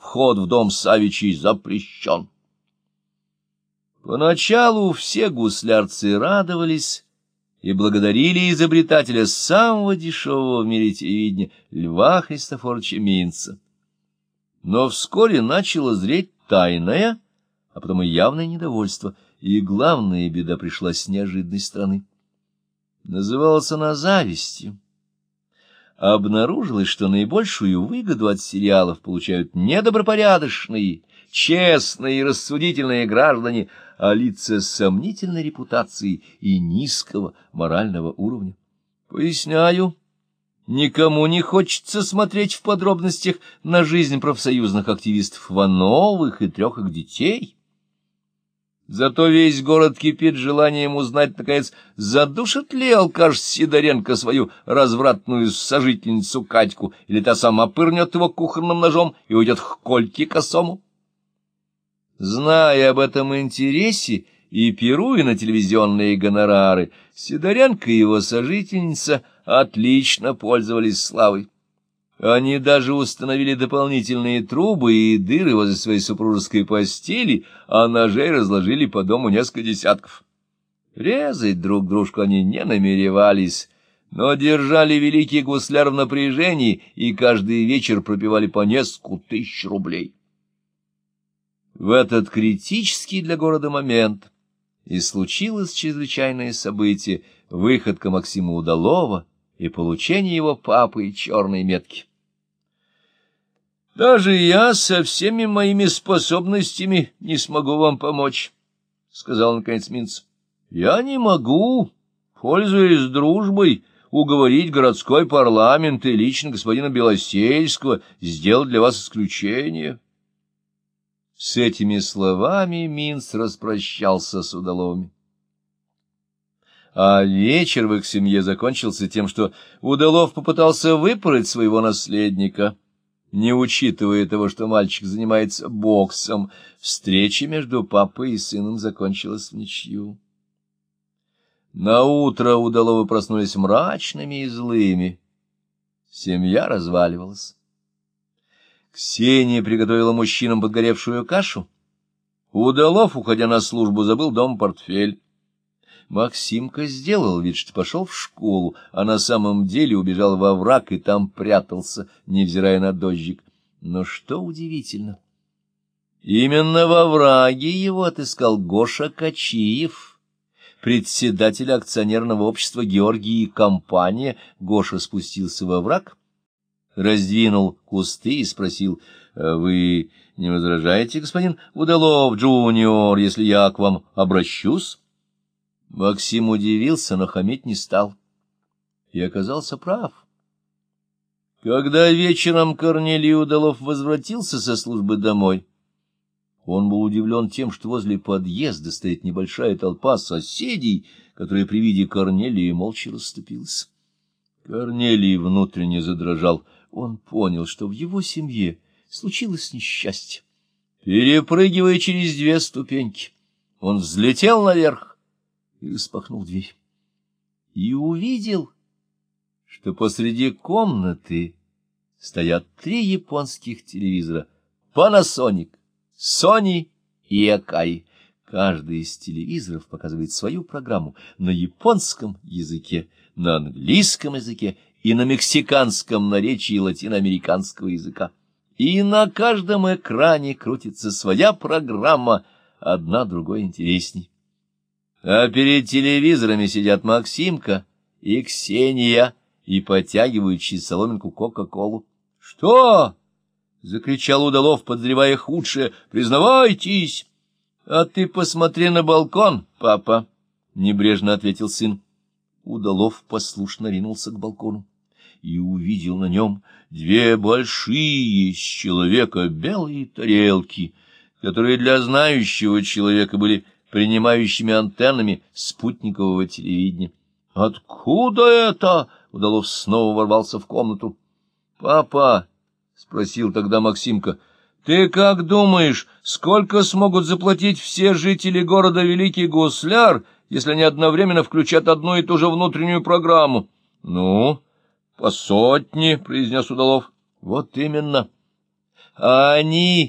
вход в дом Савичей запрещен. Поначалу все гуслярцы радовались и благодарили изобретателя самого дешевого в мире телевидения Льва Христофоровича Минца. Но вскоре начало зреть тайное, а потом и явное недовольство, и главная беда пришла с неожиданной стороны. Называлась она завистью. Обнаружилось, что наибольшую выгоду от сериалов получают недобропорядочные, честные и рассудительные граждане, а лица с сомнительной репутацией и низкого морального уровня. Поясняю, никому не хочется смотреть в подробностях на жизнь профсоюзных активистов Вановых и трех их детей. Зато весь город кипит желанием узнать, наконец, задушит ли алкаш Сидоренко свою развратную сожительницу Катьку, или та сама пырнет его кухонным ножом и уйдет к Кольке косому. Зная об этом интересе и пируя на телевизионные гонорары, Сидоренко и его сожительница отлично пользовались славой. Они даже установили дополнительные трубы и дыры возле своей супружеской постели, а ножей разложили по дому несколько десятков. Резать друг дружку они не намеревались, но держали великий гусляр в напряжении и каждый вечер пропивали по несколько тысяч рублей. В этот критический для города момент и случилось чрезвычайное событие — выходка Максима Удалова и получение его папы черной метки. «Даже я со всеми моими способностями не смогу вам помочь», — сказал наконец Минц. «Я не могу, пользуясь дружбой, уговорить городской парламент и лично господина Белосельского сделать для вас исключение». С этими словами Минц распрощался с удаловыми. А вечер в их семье закончился тем, что Удалов попытался выпороть своего наследника, не учитывая того, что мальчик занимается боксом. Встреча между папой и сыном закончилась в ничью. Наутро Удаловы проснулись мрачными и злыми. Семья разваливалась. Ксения приготовила мужчинам подгоревшую кашу. Удалов, уходя на службу, забыл дом портфель. Максимка сделал вид, что пошел в школу, а на самом деле убежал во враг и там прятался, невзирая на дождик. Но что удивительно, именно во враге его отыскал Гоша Качиев, председатель акционерного общества «Георгий и компания». Гоша спустился во враг — раздвинул кусты и спросил, «Э, «Вы не возражаете, господин Удалов, джуниор, если я к вам обращусь?» Максим удивился, но хамить не стал. И оказался прав. Когда вечером Корнелий Удалов возвратился со службы домой, он был удивлен тем, что возле подъезда стоит небольшая толпа соседей, которая при виде Корнелия молча расступилась. Корнелий внутренне задрожал — он понял, что в его семье случилось несчастье. Перепрыгивая через две ступеньки, он взлетел наверх и распахнул дверь. И увидел, что посреди комнаты стоят три японских телевизора — Panasonic, Sony и Akai. Каждый из телевизоров показывает свою программу на японском языке, на английском языке и на мексиканском наречии латиноамериканского языка. И на каждом экране крутится своя программа, одна другой интересней. А перед телевизорами сидят Максимка и Ксения и подтягивают через соломинку Кока-Колу. — Что? — закричал Удалов, подозревая худшее. — Признавайтесь! — А ты посмотри на балкон, папа, — небрежно ответил сын. Удалов послушно ринулся к балкону и увидел на нем две большие с человека белые тарелки, которые для знающего человека были принимающими антеннами спутникового телевидения. «Откуда это?» — Удалов снова ворвался в комнату. «Папа», — спросил тогда Максимка, — «ты как думаешь, сколько смогут заплатить все жители города Великий Гусляр, если они одновременно включат одну и ту же внутреннюю программу?» «Ну?» — По сотне, — произнес Удалов. — Вот именно. а они